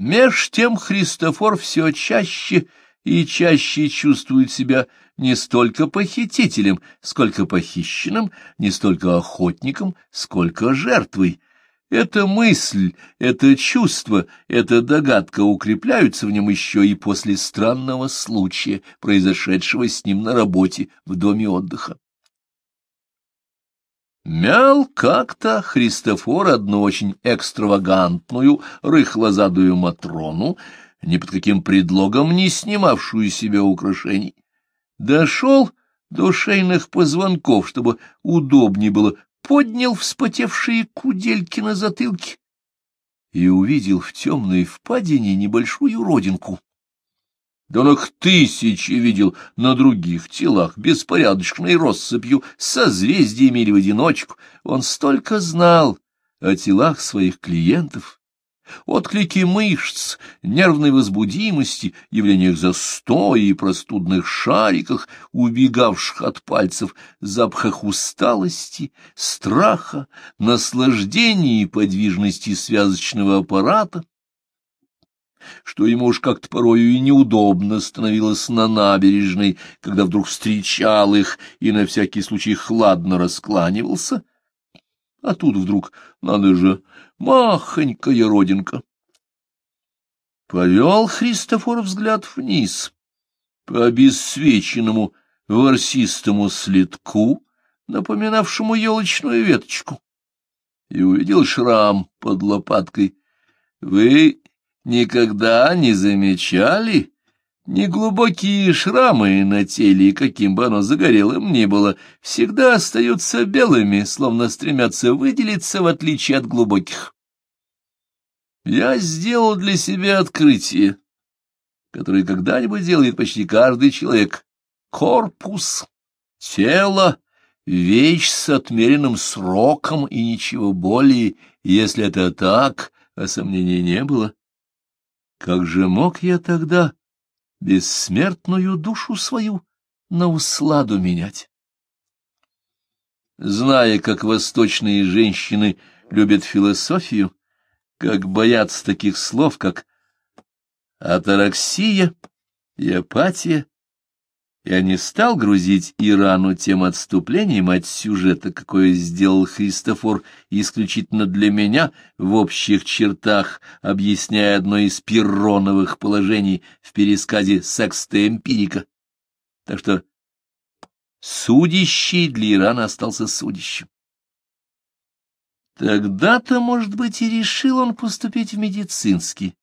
Меж тем Христофор все чаще и чаще чувствует себя не столько похитителем, сколько похищенным, не столько охотником, сколько жертвой. Эта мысль, это чувство, эта догадка укрепляются в нем еще и после странного случая, произошедшего с ним на работе в доме отдыха. Мял как-то Христофор одну очень экстравагантную, рыхлозадую Матрону, ни под каким предлогом не снимавшую себе украшений. Дошел до шейных позвонков, чтобы удобнее было, поднял вспотевшие кудельки на затылке и увидел в темной впадине небольшую родинку. Да он их тысячи видел на других телах, беспорядочной россыпью, созвездиями или в одиночку. Он столько знал о телах своих клиентов, отклики мышц, нервной возбудимости, явлениях застоя и простудных шариках, убегавших от пальцев, запахах усталости, страха, наслаждения и подвижности связочного аппарата, что ему уж как-то порою и неудобно становилось на набережной, когда вдруг встречал их и на всякий случай хладно раскланивался, а тут вдруг, надо же, махонькая родинка. Повел Христофор взгляд вниз, по обесцвеченному ворсистому следку, напоминавшему елочную веточку, и увидел шрам под лопаткой. — Вы никогда не замечали? Неглубокие шрамы на теле, каким бы оно загорелым ни было, всегда остаются белыми, словно стремятся выделиться в отличие от глубоких. Я сделал для себя открытие, которое когда-нибудь делает почти каждый человек. Корпус, тело, вещь с отмеренным сроком и ничего более, если это так, а сомнений не было. Как же мог я тогда бессмертную душу свою на усладу менять? Зная, как восточные женщины любят философию, как боятся таких слов, как атараксия и апатия, я не стал грузить Ирану тем отступлением от сюжета, какое сделал Христофор исключительно для меня, в общих чертах, объясняя одно из пирроновых положений в пересказе секста эмпирика. Так что судящий для Ирана остался судящим. Тогда-то, может быть, и решил он поступить в медицинский,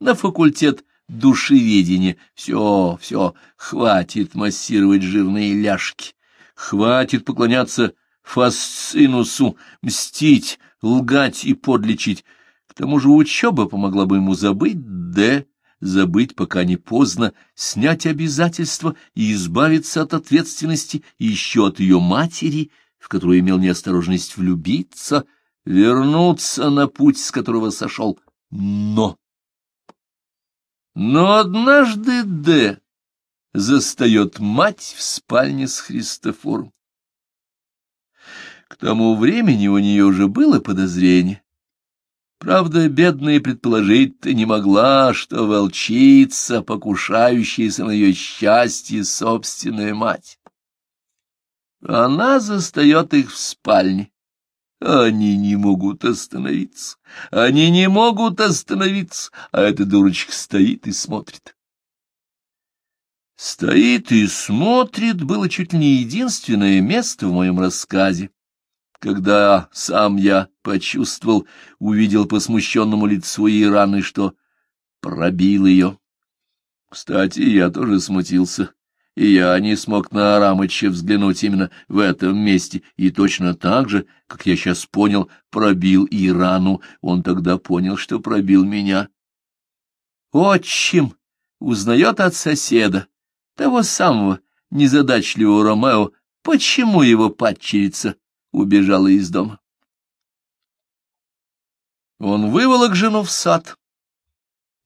на факультет душеведения. Все, все, хватит массировать жирные ляжки, хватит поклоняться фасцинусу, мстить, лгать и подлечить. К тому же учеба помогла бы ему забыть Д, забыть, пока не поздно, снять обязательства и избавиться от ответственности еще от ее матери, в которую имел неосторожность влюбиться, вернуться на путь, с которого сошел. Но... Но однажды Д. застает мать в спальне с Христофором. К тому времени у нее уже было подозрение. Правда, бедная предположить-то не могла, что волчица, покушающаяся на ее счастье, собственная мать. Она застает их в спальне. Они не могут остановиться. Они не могут остановиться, а эта дурочка стоит и смотрит. Стоит и смотрит было чуть ли не единственное место в моем рассказе, когда сам я почувствовал, увидел по смущенному лицу Ираны, что пробил ее. Кстати, я тоже смутился и я не смог на Арамыча взглянуть именно в этом месте, и точно так же, как я сейчас понял, пробил Ирану, он тогда понял, что пробил меня. Отчим узнает от соседа, того самого незадачливого Ромео, почему его падчерица убежала из дома. Он выволок жену в сад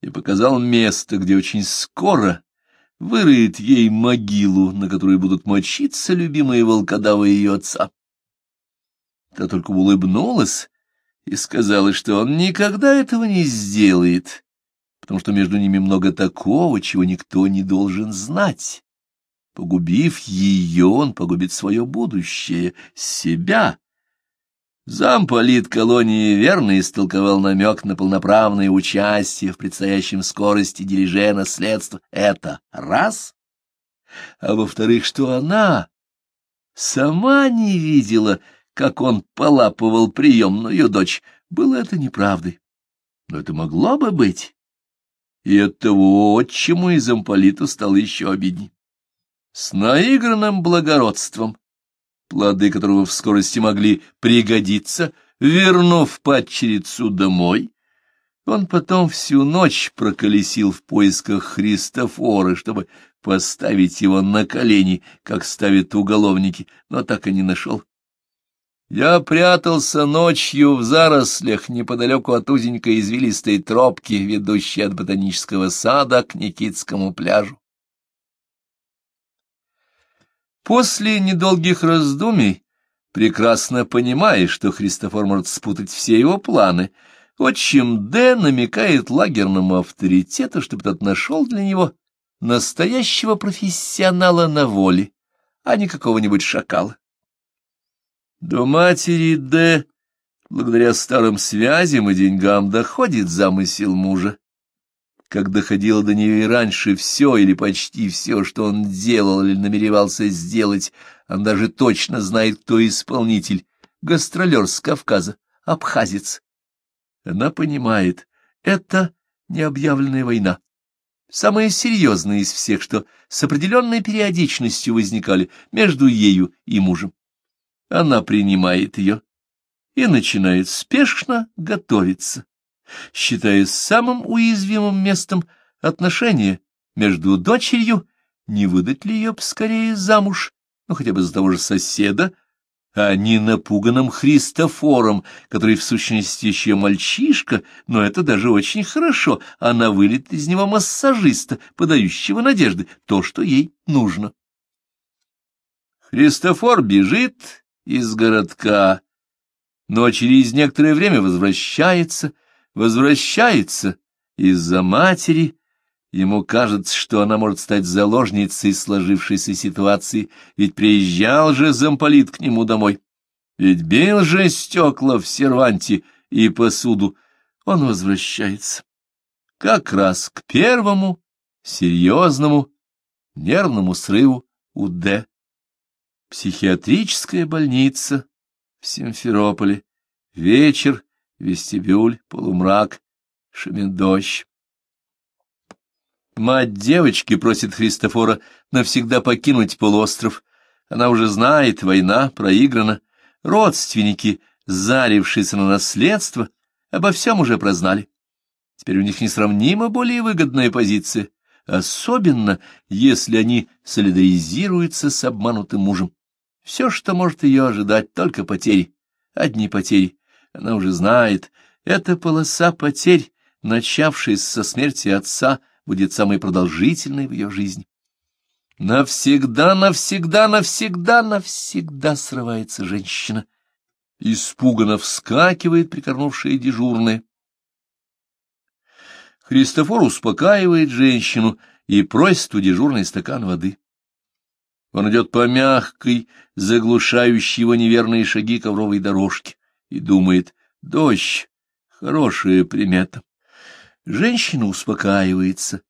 и показал место, где очень скоро выроет ей могилу, на которой будут мочиться любимые волкодавы ее отца. Та только улыбнулась и сказала, что он никогда этого не сделает, потому что между ними много такого, чего никто не должен знать. Погубив ее, он погубит свое будущее, себя. Замполит колонии верно истолковал намек на полноправное участие в предстоящем скорости дириже наследства. Это раз. А во-вторых, что она сама не видела, как он полапывал приемную дочь. Было это неправдой. Но это могло бы быть. И оттого отчему и замполиту стало еще обидней. С наигранным благородством, плоды которого в скорости могли пригодиться, вернув падчерицу домой, он потом всю ночь проколесил в поисках Христофора, чтобы поставить его на колени, как ставят уголовники, но так и не нашел. Я прятался ночью в зарослях неподалеку от узенькой извилистой тропки, ведущей от ботанического сада к Никитскому пляжу. После недолгих раздумий, прекрасно понимая, что Христофор может спутать все его планы, отчим Д намекает лагерному авторитету, чтобы тот нашел для него настоящего профессионала на воле, а не какого-нибудь шакала. До матери Д, благодаря старым связям и деньгам, доходит замысел мужа. Как доходило до нее и раньше все или почти все, что он делал или намеревался сделать, он даже точно знает, кто исполнитель, гастролер с Кавказа, абхазец. Она понимает, это необъявленная война самые серьезные из всех, что с определенной периодичностью возникали между ею и мужем. Она принимает ее и начинает спешно готовиться, считая самым уязвимым местом отношения между дочерью, не выдать ли ее скорее замуж, ну хотя бы за того же соседа, а не напуганным Христофором, который в сущности еще мальчишка, но это даже очень хорошо, она вылет из него массажиста, подающего надежды, то, что ей нужно. Христофор бежит из городка, но через некоторое время возвращается, возвращается из-за матери, Ему кажется, что она может стать заложницей сложившейся ситуации, ведь приезжал же замполит к нему домой. Ведь бил же стекла в серванте и посуду. Он возвращается. Как раз к первому серьезному нервному срыву у Д. Психиатрическая больница в Симферополе. Вечер, вестибюль, полумрак, шумит дождь. Мать девочки просит Христофора навсегда покинуть полуостров. Она уже знает, война проиграна. Родственники, зарившиеся на наследство, обо всем уже прознали. Теперь у них несравнимо более выгодная позиция, особенно если они солидаризируются с обманутым мужем. Все, что может ее ожидать, только потери, одни потери. Она уже знает, это полоса потерь, начавшаяся со смерти отца, будет самой продолжительной в ее жизни. Навсегда, навсегда, навсегда, навсегда срывается женщина. Испуганно вскакивает прикорнувшая дежурная. Христофор успокаивает женщину и просит у дежурной стакан воды. Он идет по мягкой, заглушающей его неверные шаги ковровой дорожки и думает, дождь — хорошая примета. Женщина успокаивается.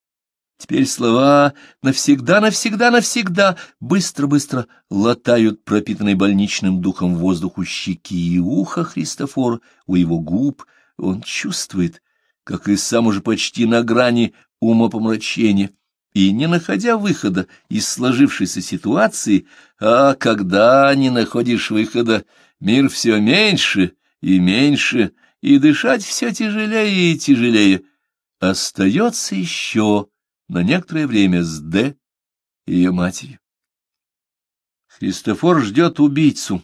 Теперь слова «навсегда, навсегда, навсегда» быстро-быстро латают пропитанный больничным духом воздух у щеки и уха Христофора, у его губ. Он чувствует, как и сам уже почти на грани умопомрачения, и, не находя выхода из сложившейся ситуации, а когда не находишь выхода, мир все меньше и меньше, и дышать все тяжелее и тяжелее, остается еще на некоторое время с Д ее матерью. Христофор ждет убийцу.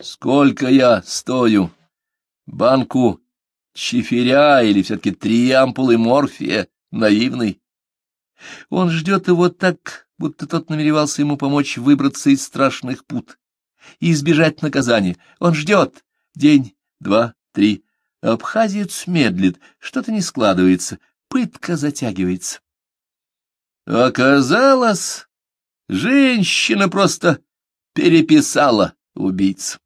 Сколько я стою? Банку чиферя или все-таки три ампулы морфия, наивный? Он ждет его так, будто тот намеревался ему помочь выбраться из страшных пут и избежать наказания. Он ждет день, два, три, Абхазиец медлит, что-то не складывается, пытка затягивается. Оказалось, женщина просто переписала убийцу.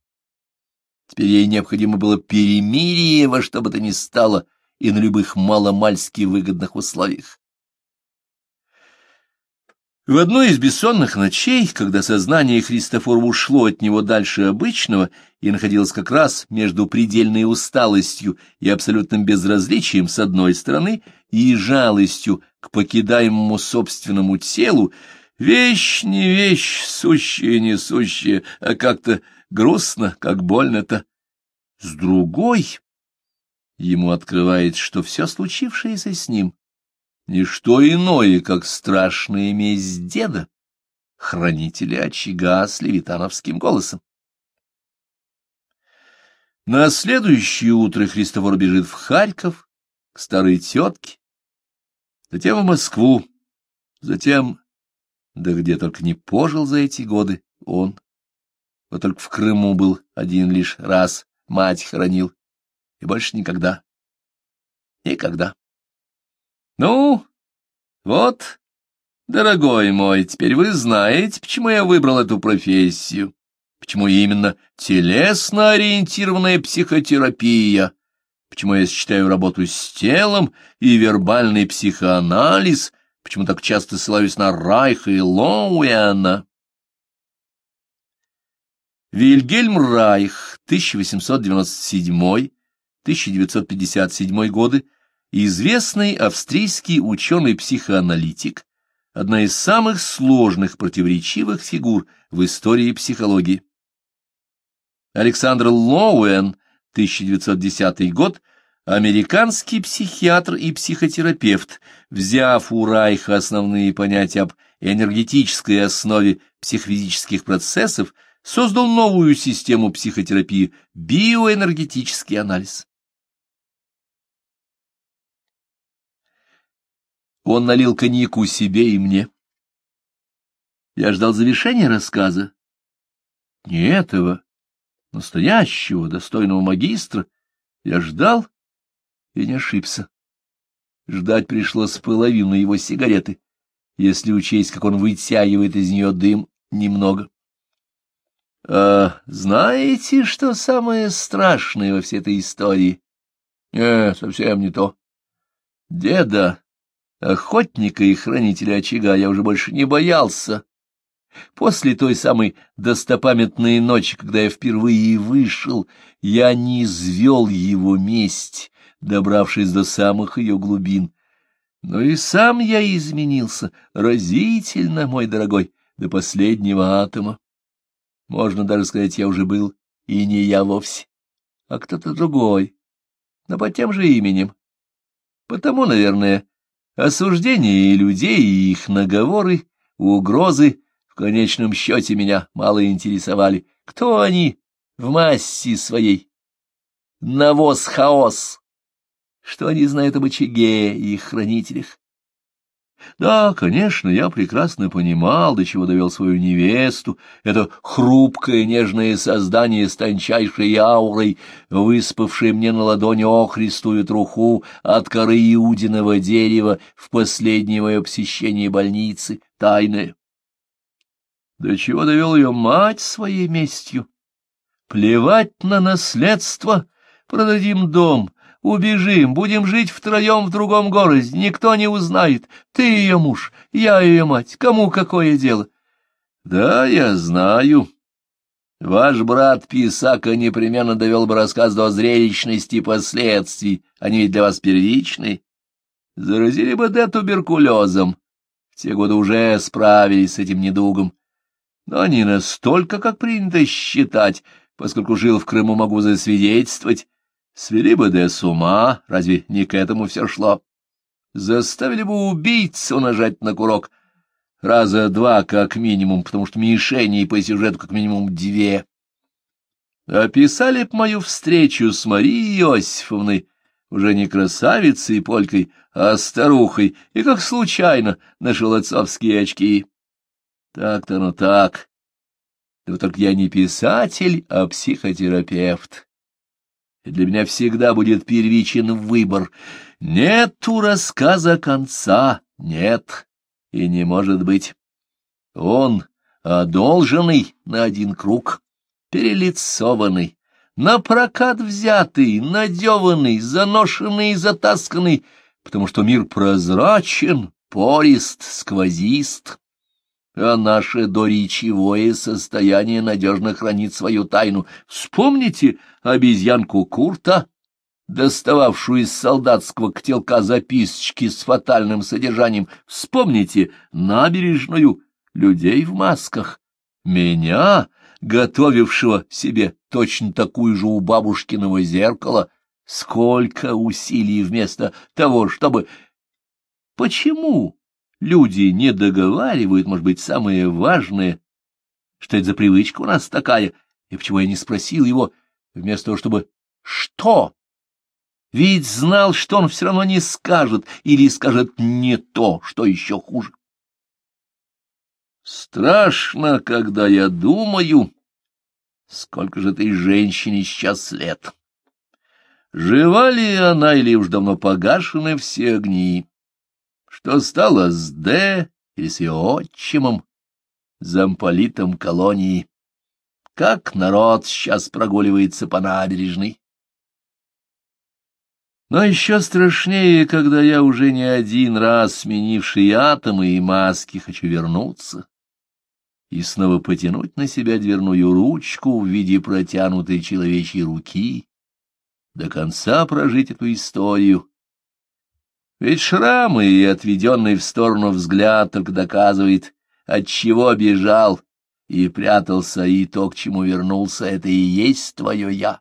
Теперь ей необходимо было перемирие во что бы то ни стало и на любых маломальски выгодных условиях. В одной из бессонных ночей, когда сознание Христофора ушло от него дальше обычного и находилось как раз между предельной усталостью и абсолютным безразличием с одной стороны и жалостью к покидаемому собственному телу, вещь не вещь, сущая не сущая, а как-то грустно, как больно-то. С другой ему открывает, что все случившееся с ним не что иное, как страшная месть деда, хранителя очага с левитановским голосом. На следующее утро Христофор бежит в Харьков, к старой тетке, затем в Москву, затем, да где только не пожил за эти годы он. Вот только в Крыму был один лишь раз, мать хоронил, и больше никогда. Никогда. Ну, вот, дорогой мой, теперь вы знаете, почему я выбрал эту профессию, почему именно телесно-ориентированная психотерапия, почему я сочетаю работу с телом и вербальный психоанализ, почему так часто ссылаюсь на Райха и Лоуэна. Вильгельм Райх, 1897-1957 годы, Известный австрийский ученый-психоаналитик, одна из самых сложных противоречивых фигур в истории психологии. Александр Лоуэн, 1910 год, американский психиатр и психотерапевт, взяв у Райха основные понятия об энергетической основе психофизических процессов, создал новую систему психотерапии – биоэнергетический анализ. Он налил коньяку себе и мне. Я ждал завершения рассказа. Не этого, настоящего, достойного магистра. Я ждал и не ошибся. Ждать пришлось половину его сигареты, если учесть, как он вытягивает из нее дым немного. — А знаете, что самое страшное во всей этой истории? — Нет, совсем не то. Деда Охотника и хранителя очага я уже больше не боялся. После той самой достопамятной ночи, когда я впервые вышел, я не извел его месть, добравшись до самых ее глубин. Но и сам я изменился, разительно, мой дорогой, до последнего атома. Можно даже сказать, я уже был и не я вовсе, а кто-то другой, но под тем же именем. Потому, наверное, Осуждение людей и их наговоры, угрозы в конечном счете меня мало интересовали. Кто они в массе своей? Навоз-хаос. Что они знают об очаге и хранителях? Да, конечно, я прекрасно понимал, до чего довел свою невесту, это хрупкое нежное создание с тончайшей аурой, выспавшее мне на ладони охристую труху от коры иудиного дерева в последнее мое посещение больницы, тайное. До чего довел ее мать своей местью? Плевать на наследство, продадим дом — Убежим, будем жить втроем в другом городе, никто не узнает. Ты ее муж, я ее мать, кому какое дело? Да, я знаю. Ваш брат Писака непременно довел бы рассказ до зрелищности последствий, они ведь для вас первичны. Заразили бы Д туберкулезом. В те годы уже справились с этим недугом. Но не настолько, как принято считать, поскольку жил в Крыму, могу засвидетельствовать. Свели бы Де с ума, разве не к этому все шло? Заставили бы убийцу нажать на курок. Раза два как минимум, потому что мишеней по сюжету как минимум две. Описали б мою встречу с Марией Иосифовной, уже не красавицей и полькой, а старухой, и как случайно нашел отцовские очки. Так-то, ну так. Да вот только я не писатель, а психотерапевт и для меня всегда будет первичен выбор. Нет у рассказа конца, нет, и не может быть. Он одолженный на один круг, перелицованный, на прокат взятый, надеванный, заношенный и затасканный, потому что мир прозрачен, порист, сквозист, а наше доречевое состояние надежно хранит свою тайну. Вспомните обезьянку Курта, достававшую из солдатского котелка записочки с фатальным содержанием. Вспомните набережную, людей в масках, меня, готовившего себе точно такую же у бабушкиного зеркала, сколько усилий вместо того, чтобы... Почему люди не договаривают, может быть, самое важное, что это за привычка у нас такая, и почему я не спросил его, вместо того, чтобы «что?». Ведь знал, что он все равно не скажет, или скажет не то, что еще хуже. Страшно, когда я думаю, сколько же этой женщине сейчас лет. Жива ли она или уж давно погашены все огни? Что стало с Д или с ее отчимом, замполитом колонии? Как народ сейчас прогуливается по набережной? Но еще страшнее, когда я уже не один раз, сменивший атомы и маски, хочу вернуться и снова потянуть на себя дверную ручку в виде протянутой человечьей руки, до конца прожить эту историю. Ведь шрамы и отведенный в сторону взгляд только доказывает, от чего бежал и прятался, и то, к чему вернулся, это и есть твое «я».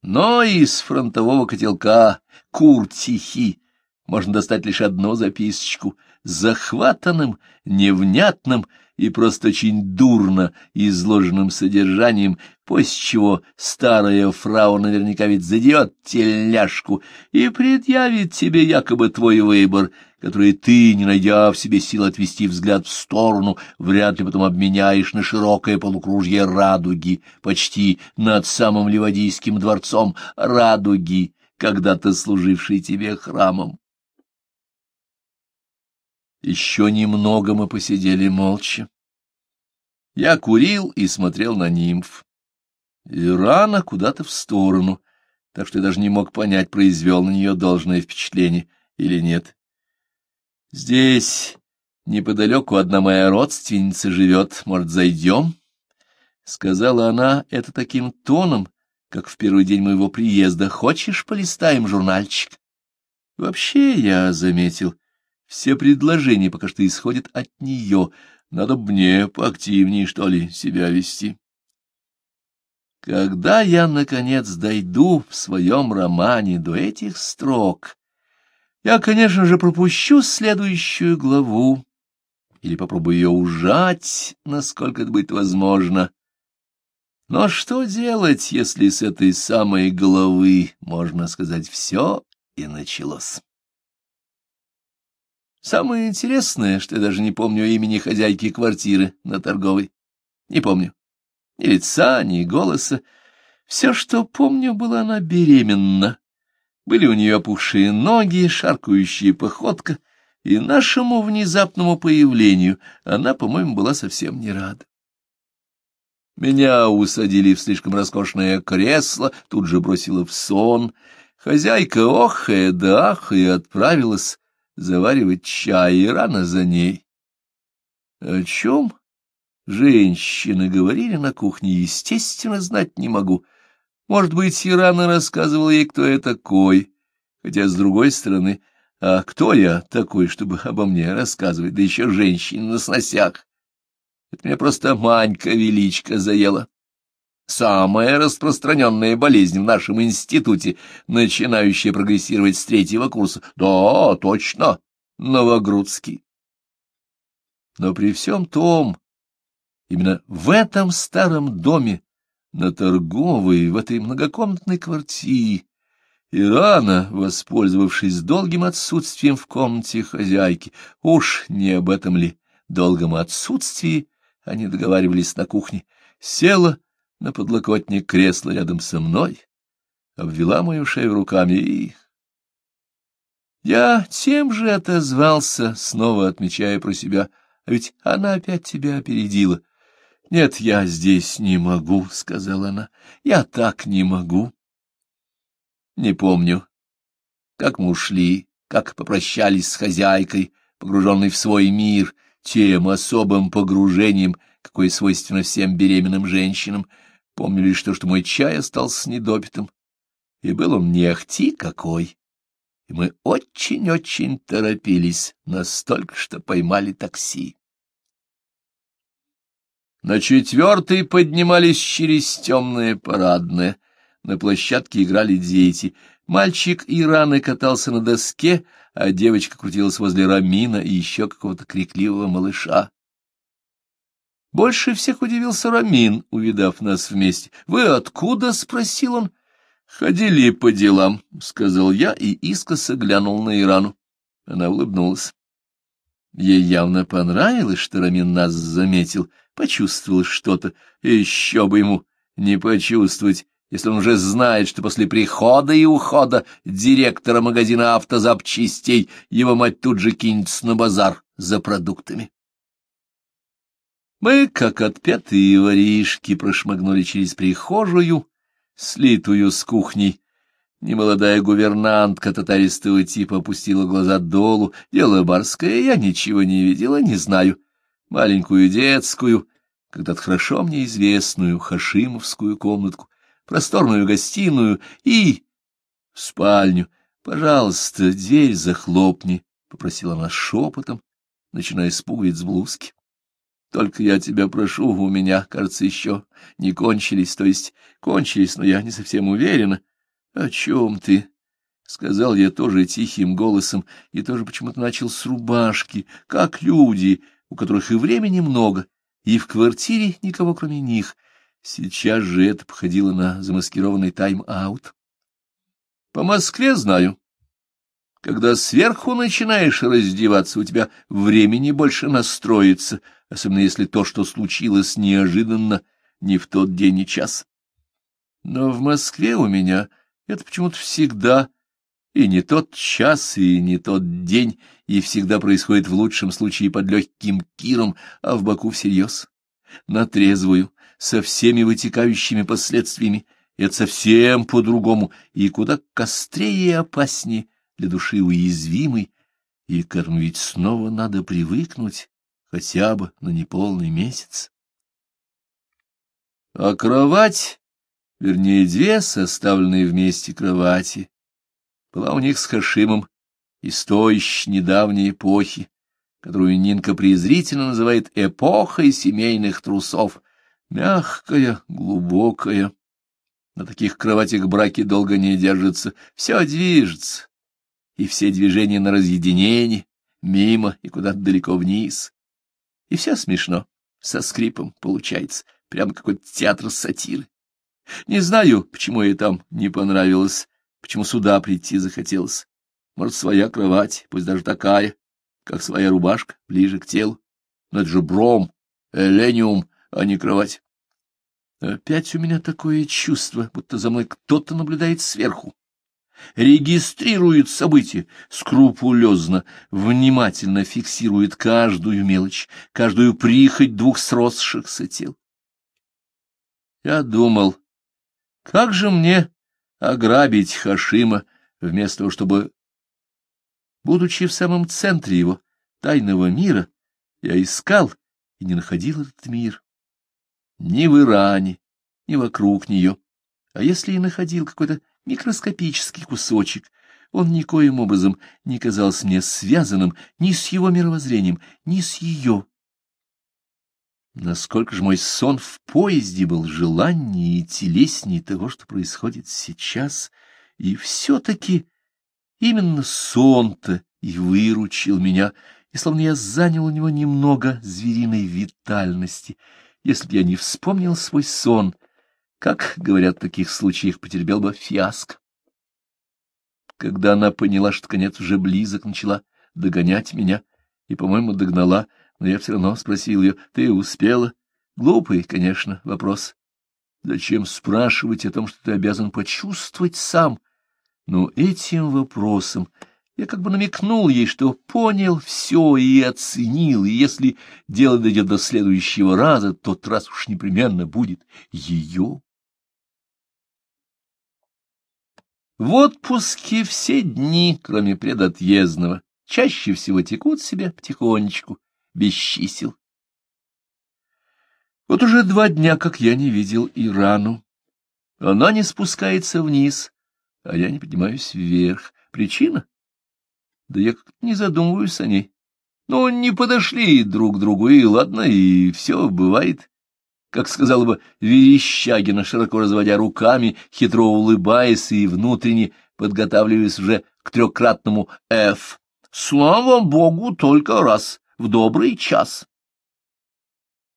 Но из фронтового котелка куртихи можно достать лишь одну записочку — захватанным, невнятным и просто очень дурно изложенным содержанием, после чего старая фрау наверняка ведь задерет тельняшку и предъявит тебе якобы твой выбор, который ты, не найдя в себе сил отвести взгляд в сторону, вряд ли потом обменяешь на широкое полукружье радуги, почти над самым Ливадийским дворцом радуги, когда-то служившей тебе храмом. Еще немного мы посидели молча. Я курил и смотрел на нимф. И рано куда-то в сторону, так что я даже не мог понять, произвел на нее должное впечатление или нет. Здесь неподалеку одна моя родственница живет, может, зайдем? Сказала она это таким тоном, как в первый день моего приезда. Хочешь, полистаем журнальчик? Вообще, я заметил, — все предложения пока что исходят от нее. Надо мне поактивнее, что ли, себя вести. Когда я, наконец, дойду в своем романе до этих строк, я, конечно же, пропущу следующую главу или попробую ее ужать, насколько это будет возможно. Но что делать, если с этой самой главы, можно сказать, все и началось? Самое интересное, что я даже не помню имени хозяйки квартиры на торговой. Не помню. Ни лица, ни голоса. Все, что помню, была она беременна. Были у нее опухшие ноги, шаркающая походка, и нашему внезапному появлению она, по-моему, была совсем не рада. Меня усадили в слишком роскошное кресло, тут же бросила в сон. Хозяйка, охая да ахая, отправилась заваривать чай, и рано за ней. О чем женщины говорили на кухне, естественно, знать не могу. Может быть, и рано рассказывал ей, кто я такой, хотя, с другой стороны, а кто я такой, чтобы обо мне рассказывать, да еще женщине на сносях? Это меня просто Манька-величка заела. Самая распространенная болезнь в нашем институте, начинающая прогрессировать с третьего курса. Да, точно, Новогрудский. Но при всем том, именно в этом старом доме, на торговой, в этой многокомнатной квартире, Ирана, воспользовавшись долгим отсутствием в комнате хозяйки, уж не об этом ли долгом отсутствии они договаривались на кухне, села на подлокотник кресла рядом со мной, обвела мою шею руками и... Я тем же отозвался, снова отмечая про себя, а ведь она опять тебя опередила. — Нет, я здесь не могу, — сказала она, — я так не могу. Не помню, как мы ушли, как попрощались с хозяйкой, погруженной в свой мир, тем особым погружением, какое свойственно всем беременным женщинам. Помню лишь то, что мой чай остался недопитым, и был он не ахти какой. И мы очень-очень торопились, настолько, что поймали такси. На четвертый поднимались через темное парадное. На площадке играли дети. Мальчик Ираны катался на доске, а девочка крутилась возле Рамина и еще какого-то крикливого малыша. Больше всех удивился Рамин, увидав нас вместе. «Вы откуда?» — спросил он. «Ходили по делам», — сказал я и искоса глянул на Ирану. Она улыбнулась. Ей явно понравилось, что Рамин нас заметил, почувствовал что-то. Еще бы ему не почувствовать, если он уже знает, что после прихода и ухода директора магазина автозапчастей его мать тут же кинется на базар за продуктами. Мы, как отпетые воришки, прошмыгнули через прихожую, слитую с кухней. Немолодая гувернантка татаристого типа опустила глаза долу. Дело барское, я ничего не видела, не знаю. Маленькую детскую, когда-то хорошо мне известную хашимовскую комнатку, просторную гостиную и... спальню. «Пожалуйста, дверь захлопни», — попросила она шепотом, начиная с блузки. Только я тебя прошу, у меня, кажется, еще не кончились, то есть кончились, но я не совсем уверена. — О чем ты? — сказал я тоже тихим голосом и тоже почему-то начал с рубашки, как люди, у которых и времени много, и в квартире никого кроме них. Сейчас же это походило на замаскированный тайм-аут. По Москве знаю. Когда сверху начинаешь раздеваться, у тебя времени больше настроиться — особенно если то, что случилось неожиданно, не в тот день и час. Но в Москве у меня это почему-то всегда и не тот час, и не тот день, и всегда происходит в лучшем случае под легким киром, а в Баку всерьез, на трезвую, со всеми вытекающими последствиями. Это совсем по-другому и куда кострее и опаснее для души уязвимой, и к этому ведь снова надо привыкнуть, хотя бы на неполный месяц. А кровать, вернее, две составленные вместе кровати, была у них с Хашимом из той недавней эпохи, которую Нинка презрительно называет эпохой семейных трусов. Мягкая, глубокая. На таких кроватях браки долго не держатся, все движется, и все движения на разъединение, мимо и куда-то далеко вниз. И все смешно, со скрипом получается, прямо какой-то театр сатиры. Не знаю, почему ей там не понравилось, почему сюда прийти захотелось. Может, своя кровать, пусть даже такая, как своя рубашка, ближе к телу. Но это же бром, элениум, а не кровать. Опять у меня такое чувство, будто за мной кто-то наблюдает сверху регистрирует события, скрупулезно, внимательно фиксирует каждую мелочь, каждую прихоть двух сросшихся тел. Я думал, как же мне ограбить Хашима, вместо того, чтобы, будучи в самом центре его тайного мира, я искал и не находил этот мир. Ни в Иране, ни вокруг нее. А если и находил какой-то микроскопический кусочек. Он никоим образом не казался мне связанным ни с его мировоззрением, ни с ее. Насколько же мой сон в поезде был желаннее и телеснее того, что происходит сейчас, и все-таки именно сон-то и выручил меня, и словно я занял у него немного звериной витальности. Если б я не вспомнил свой сон — как, говорят в таких случаях, потерпел бы фиаско. Когда она поняла, что конец уже близок, начала догонять меня и, по-моему, догнала, но я все равно спросил ее, ты успела? Глупый, конечно, вопрос. Зачем спрашивать о том, что ты обязан почувствовать сам? Но этим вопросом я как бы намекнул ей, что понял все и оценил, и если дело дойдет до следующего раза, тот раз уж непременно будет ее. В отпуске все дни, кроме предотъездного, чаще всего текут себе потихонечку, без чисел. Вот уже два дня, как я не видел Ирану. Она не спускается вниз, а я не поднимаюсь вверх. Причина? Да я как-то не задумываюсь о ней. Ну, не подошли друг к другу, и ладно, и все бывает. Как сказала бы Верещагина, широко разводя руками, хитро улыбаясь и внутренне подготавливаясь уже к трехкратному «Ф». Слава богу, только раз, в добрый час.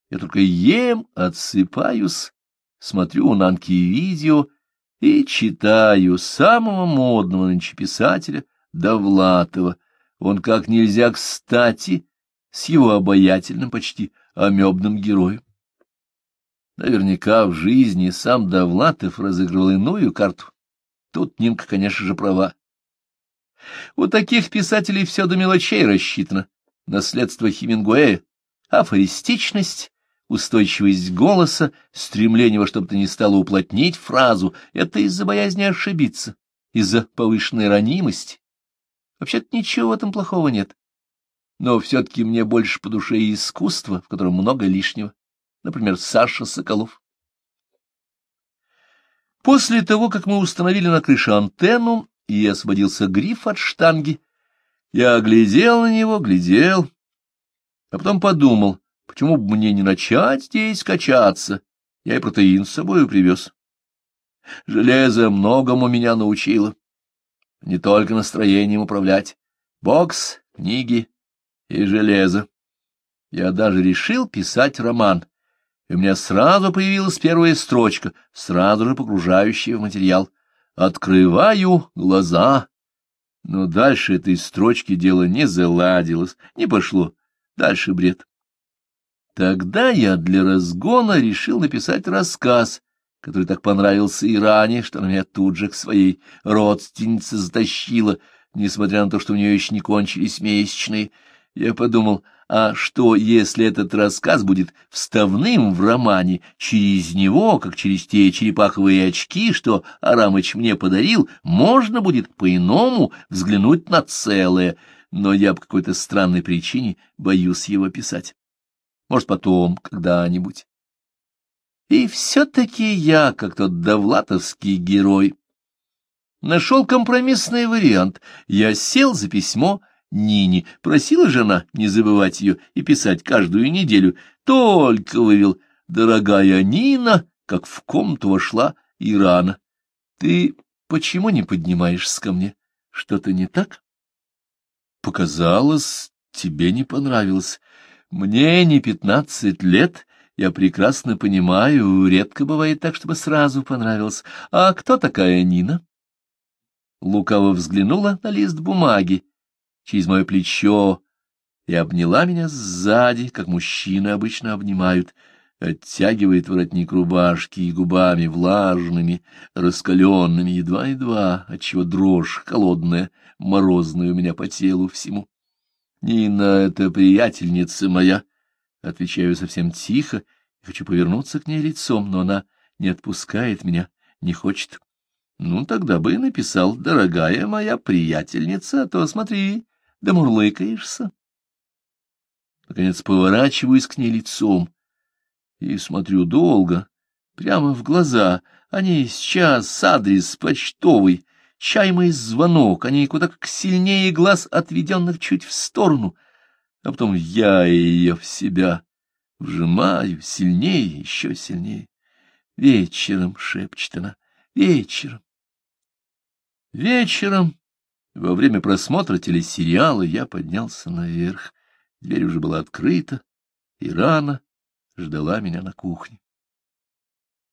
Я только ем, отсыпаюсь, смотрю нанки видео и читаю самого модного нынче писателя Довлатова. Он как нельзя кстати с его обаятельным, почти амебным героем. Наверняка в жизни сам Довлатов разыгрывал иную карту. Тут Нинка, конечно же, права. У таких писателей все до мелочей рассчитано. Наследство Хемингуэя, афористичность, устойчивость голоса, стремление во что бы то ни стало уплотнить фразу — это из-за боязни ошибиться, из-за повышенной ранимости. Вообще-то ничего в этом плохого нет. Но все-таки мне больше по душе искусство, в котором много лишнего. Например, Саша Соколов. После того, как мы установили на крыше антенну, и освободился гриф от штанги, я глядел на него, глядел, а потом подумал, почему бы мне не начать здесь качаться. Я и протеин с собой привез. Железо многому меня научило. Не только настроением управлять. Бокс, книги и железо. Я даже решил писать роман, и у меня сразу появилась первая строчка, сразу же погружающая в материал. Открываю глаза. Но дальше этой строчки дело не заладилось, не пошло. Дальше бред. Тогда я для разгона решил написать рассказ, который так понравился Иране, что она меня тут же к своей родственнице затащила, несмотря на то, что у нее еще не кончились месячные. Я подумал, а что, если этот рассказ будет вставным в романе, через него, как через те черепаховые очки, что Арамыч мне подарил, можно будет по-иному взглянуть на целое, но я по какой-то странной причине боюсь его писать. Может, потом, когда-нибудь. И все-таки я, как тот довлатовский герой, нашел компромиссный вариант. Я сел за письмо Нине, просила жена не забывать ее и писать каждую неделю. Только вывел «Дорогая Нина», как в комнату вошла Ирана. «Ты почему не поднимаешься ко мне? Что-то не так?» «Показалось, тебе не понравилось. Мне не пятнадцать лет». Я прекрасно понимаю, редко бывает так, чтобы сразу понравилось. А кто такая Нина? Лукаво взглянула на лист бумаги через мое плечо и обняла меня сзади, как мужчины обычно обнимают, оттягивает воротник рубашки и губами влажными, раскаленными, едва-едва, отчего дрожь холодная, морозная у меня по телу всему. Нина — это приятельница моя, Отвечаю совсем тихо и хочу повернуться к ней лицом, но она не отпускает меня, не хочет. Ну, тогда бы и написал, дорогая моя приятельница, а то смотри, да мурлыкаешься. Наконец поворачиваюсь к ней лицом и смотрю долго, прямо в глаза. Они сейчас адрес почтовый, чаймый звонок, они куда как сильнее глаз, отведенных чуть в сторону — а потом я ее в себя вжимаю сильнее, еще сильнее. Вечером, — шепчет она, — вечером. Вечером, во время просмотра телесериала, я поднялся наверх. Дверь уже была открыта, и рано ждала меня на кухне.